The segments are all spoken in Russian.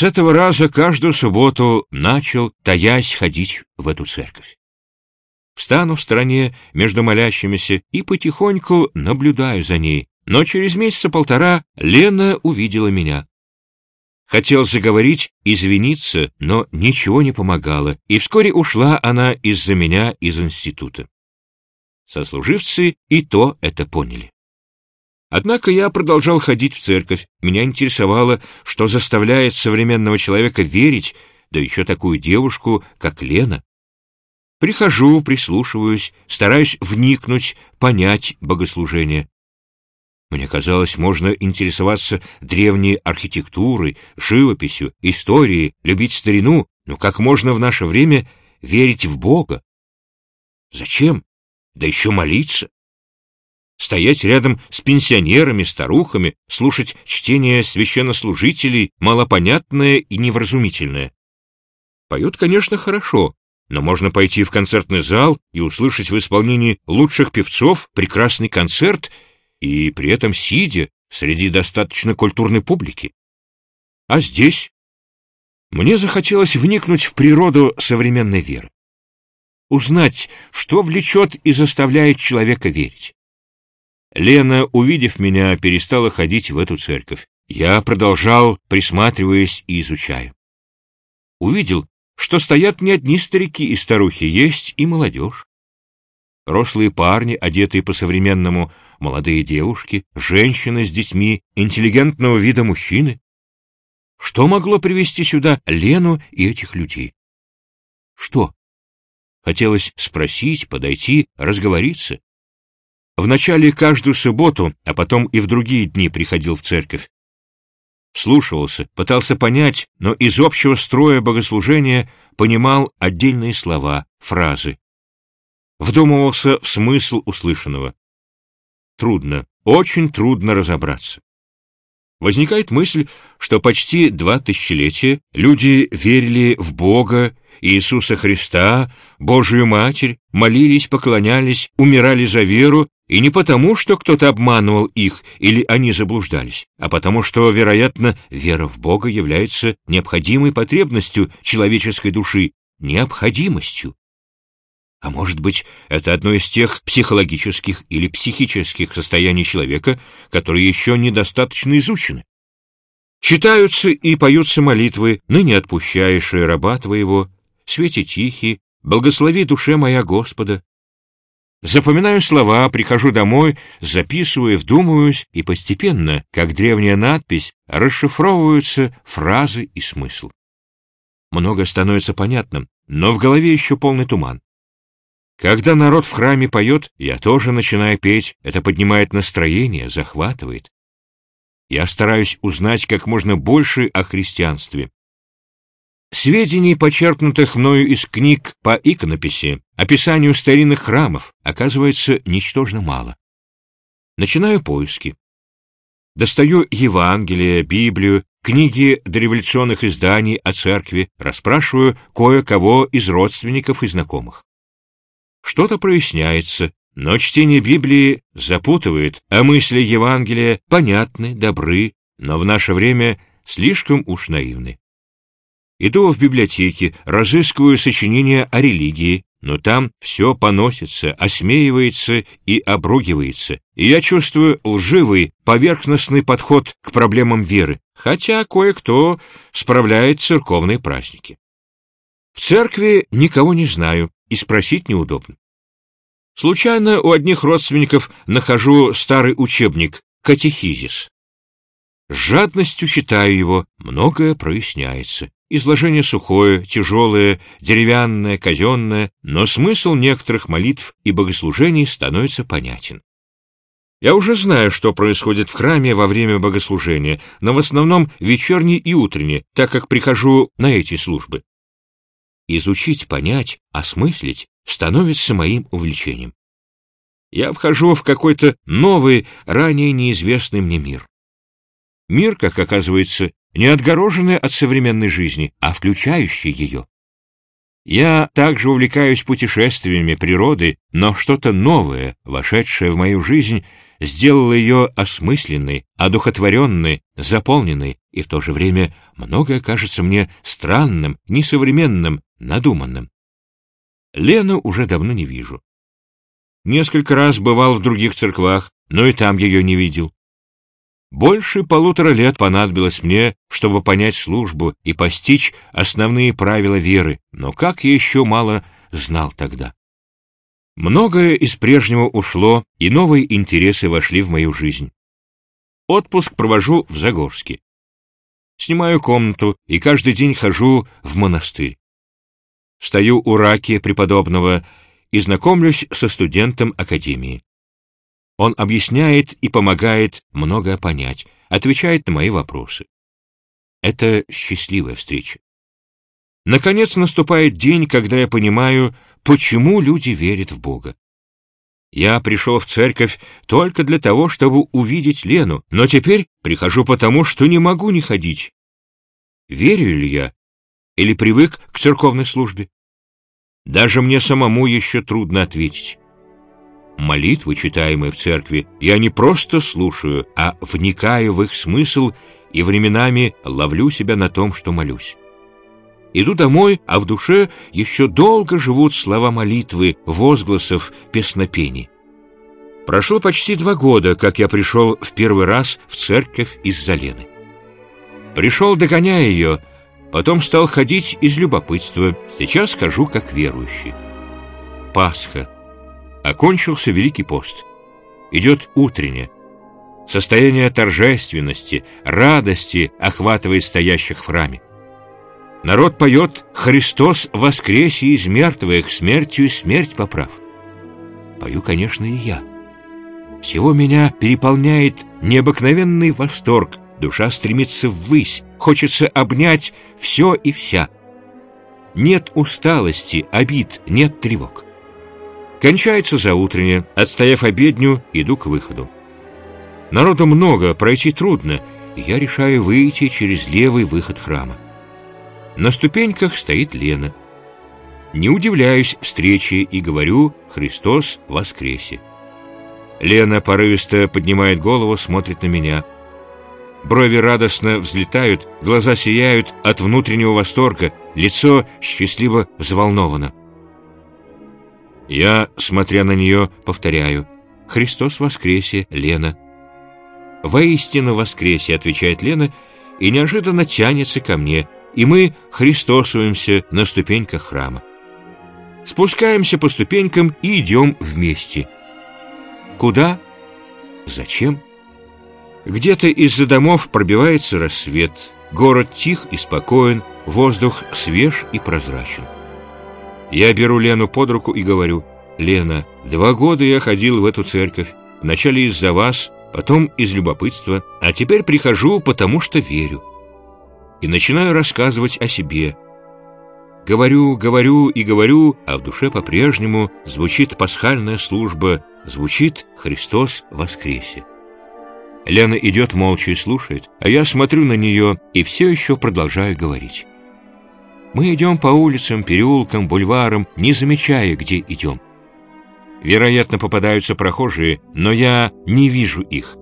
С этого раза каждую субботу начал, таясь, ходить в эту церковь. Встану в стороне между молящимися и потихоньку наблюдаю за ней, но через месяца полтора Лена увидела меня. Хотел заговорить, извиниться, но ничего не помогало, и вскоре ушла она из-за меня из института. Сослуживцы и то это поняли. Однако я продолжал ходить в церковь. Меня интересовало, что заставляет современного человека верить, да еще такую девушку, как Лена. Прихожу, прислушиваюсь, стараюсь вникнуть, понять богослужение. Мне казалось, можно интересоваться древней архитектурой, живописью, историей, любить старину, но как можно в наше время верить в Бога? Зачем? Да еще молиться. Стоять рядом с пенсионерами, старухами, слушать чтение священнослужителей, малопонятное и невразумительное. Поют, конечно, хорошо, но можно пойти в концертный зал и услышать в исполнении лучших певцов прекрасный концерт — и при этом сидя среди достаточно культурной публики. А здесь мне захотелось вникнуть в природу современной веры, узнать, что влечет и заставляет человека верить. Лена, увидев меня, перестала ходить в эту церковь. Я продолжал, присматриваясь и изучая. Увидел, что стоят не одни старики и старухи, есть и молодежь. Рослые парни, одетые по-современному, молодые девушки, женщины с детьми, интеллигентного вида мужчины. Что могло привести сюда Лену и этих людей? Что? Хотелось спросить, подойти, разговориться. Вначале каждую субботу, а потом и в другие дни приходил в церковь. Вслушивался, пытался понять, но из общего строя богослужения понимал отдельные слова, фразы. Вдумывался в смысл услышанного трудно, очень трудно разобраться. Возникает мысль, что почти два тысячелетия люди верили в Бога, Иисуса Христа, Божию Матерь, молились, поклонялись, умирали за веру, и не потому, что кто-то обманывал их или они заблуждались, а потому что, вероятно, вера в Бога является необходимой потребностью человеческой души, необходимостью. А может быть, это одно из тех психологических или психических состояний человека, которые еще недостаточно изучены. Читаются и поются молитвы, ныне отпущаешь раба твоего, свете тихий, благослови душе моя Господа. Запоминаю слова, прихожу домой, записываю, вдумываюсь, и постепенно, как древняя надпись, расшифровываются фразы и смысл. Много становится понятным, но в голове еще полный туман. Когда народ в храме поет, я тоже начинаю петь, это поднимает настроение, захватывает. Я стараюсь узнать как можно больше о христианстве. Сведений, почерпнутых мною из книг по иконописи, описанию старинных храмов, оказывается ничтожно мало. Начинаю поиски. Достаю Евангелие, Библию, книги дореволюционных изданий о церкви, расспрашиваю кое-кого из родственников и знакомых. Что-то проясняется, но чтение Библии запутывает, а мысли Евангелия понятны, добры, но в наше время слишком уж наивны. Иду в библиотеке, разыскиваю сочинения о религии, но там все поносится, осмеивается и обругивается, и я чувствую лживый, поверхностный подход к проблемам веры, хотя кое-кто справляет церковные праздники. В церкви никого не знаю, и спросить неудобно. Случайно у одних родственников нахожу старый учебник «Катехизис». С жадностью читаю его, многое проясняется. Изложение сухое, тяжелое, деревянное, казенное, но смысл некоторых молитв и богослужений становится понятен. Я уже знаю, что происходит в храме во время богослужения, но в основном вечерний и утренний, так как прихожу на эти службы. Изучить, понять, осмыслить становится моим увлечением. Я вхожу в какой-то новый, ранее неизвестный мне мир. Мир, как оказывается, не отгороженный от современной жизни, а включающий ее. Я также увлекаюсь путешествиями природы, но что-то новое, вошедшее в мою жизнь, сделало ее осмысленной, одухотворенной, заполненной, и в то же время многое кажется мне странным, несовременным, надуманным. Лену уже давно не вижу. Несколько раз бывал в других церквах, но и там ее не видел. Больше полутора лет понадобилось мне, чтобы понять службу и постичь основные правила веры, но как я еще мало знал тогда. Многое из прежнего ушло, и новые интересы вошли в мою жизнь. Отпуск провожу в Загорске. Снимаю комнату и каждый день хожу в монастырь. Стою у раки преподобного и знакомлюсь со студентом академии. Он объясняет и помогает многое понять, отвечает на мои вопросы. Это счастливая встреча. Наконец наступает день, когда я понимаю, почему люди верят в Бога. Я пришел в церковь только для того, чтобы увидеть Лену, но теперь прихожу потому, что не могу не ходить. Верю ли я или привык к церковной службе? Даже мне самому еще трудно ответить. Молитвы, читаемые в церкви, я не просто слушаю, а вникаю в их смысл и временами ловлю себя на том, что молюсь. Иду домой, а в душе еще долго живут слова молитвы, возгласов, песнопений. Прошло почти два года, как я пришел в первый раз в церковь из Залены. Пришел, догоняя ее, потом стал ходить из любопытства, сейчас хожу как верующий. Пасха — Окончился Великий пост. Идет утренне. Состояние торжественности, радости охватывает стоящих в храме. Народ поет «Христос воскресе из мертвых, смертью смерть поправ». Пою, конечно, и я. Всего меня переполняет необыкновенный восторг, душа стремится ввысь, хочется обнять все и вся. Нет усталости, обид, нет тревог. Кончается заутренне, отстояв обедню, иду к выходу. Народу много, пройти трудно, и я решаю выйти через левый выход храма. На ступеньках стоит Лена. Не удивляюсь встрече и говорю «Христос воскресе». Лена порывисто поднимает голову, смотрит на меня. Брови радостно взлетают, глаза сияют от внутреннего восторга, лицо счастливо взволновано. Я, смотря на нее, повторяю «Христос воскресе, Лена». «Воистину воскресе», — отвечает Лена, и неожиданно тянется ко мне, и мы христосуемся на ступеньках храма. Спускаемся по ступенькам и идем вместе. Куда? Зачем? Где-то из-за домов пробивается рассвет, город тих и спокоен, воздух свеж и прозрачен. Я беру Лену под руку и говорю, «Лена, два года я ходил в эту церковь, вначале из-за вас, потом из любопытства, а теперь прихожу, потому что верю». И начинаю рассказывать о себе. Говорю, говорю и говорю, а в душе по-прежнему звучит пасхальная служба, звучит «Христос воскресе». Лена идет молча и слушает, а я смотрю на нее и все еще продолжаю говорить. Мы идем по улицам, переулкам, бульварам, не замечая, где идем. Вероятно, попадаются прохожие, но я не вижу их.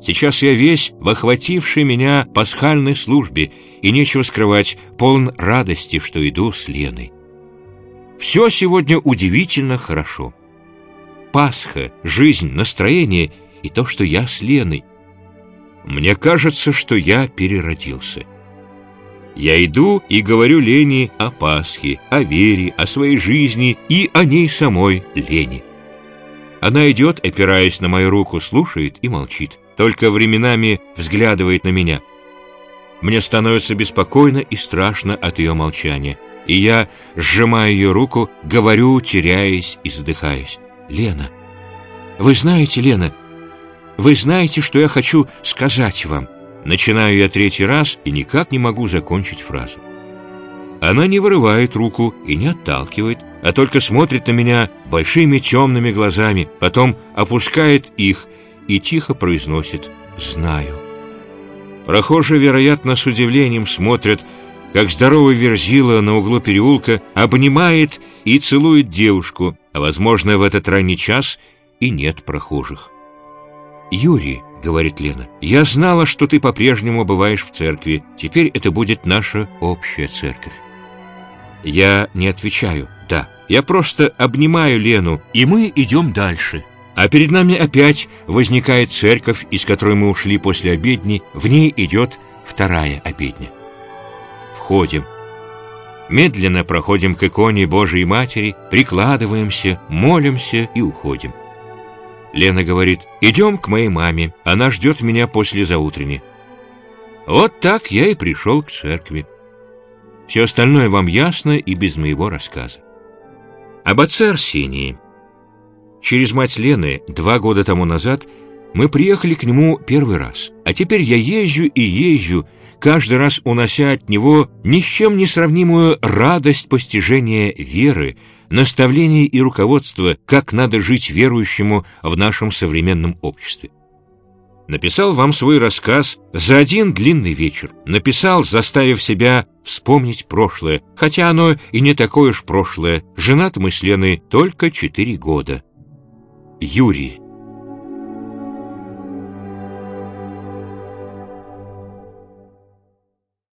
Сейчас я весь в охватившей меня пасхальной службе, и нечего скрывать, полон радости, что иду с Леной. Все сегодня удивительно хорошо. Пасха, жизнь, настроение и то, что я с Леной. Мне кажется, что я переродился. Я иду и говорю Лене о Пасхе, о вере, о своей жизни и о ней самой, Лене. Она идет, опираясь на мою руку, слушает и молчит, только временами взглядывает на меня. Мне становится беспокойно и страшно от ее молчания, и я, сжимая ее руку, говорю, теряясь и задыхаясь. «Лена, вы знаете, Лена, вы знаете, что я хочу сказать вам?» Начинаю я третий раз и никак не могу закончить фразу. Она не вырывает руку и не отталкивает, а только смотрит на меня большими темными глазами, потом опускает их и тихо произносит «Знаю». Прохожие, вероятно, с удивлением смотрят, как здоровый верзила на углу переулка обнимает и целует девушку, а, возможно, в этот ранний час и нет прохожих. «Юрий», — говорит Лена, — «я знала, что ты по-прежнему бываешь в церкви. Теперь это будет наша общая церковь». Я не отвечаю «да». Я просто обнимаю Лену, и мы идем дальше. А перед нами опять возникает церковь, из которой мы ушли после обедни. В ней идет вторая обедня. Входим. Медленно проходим к иконе Божией Матери, прикладываемся, молимся и уходим. Лена говорит, идем к моей маме, она ждет меня после заутренни. Вот так я и пришел к церкви. Все остальное вам ясно и без моего рассказа. Об отце Арсении. Через мать Лены два года тому назад мы приехали к нему первый раз, а теперь я езжу и езжу, каждый раз унося от него ни с чем не сравнимую радость постижения веры, наставлений и руководства, как надо жить верующему в нашем современном обществе. Написал вам свой рассказ за один длинный вечер. Написал, заставив себя вспомнить прошлое, хотя оно и не такое уж прошлое. Женат мы с Леной только четыре года. Юрий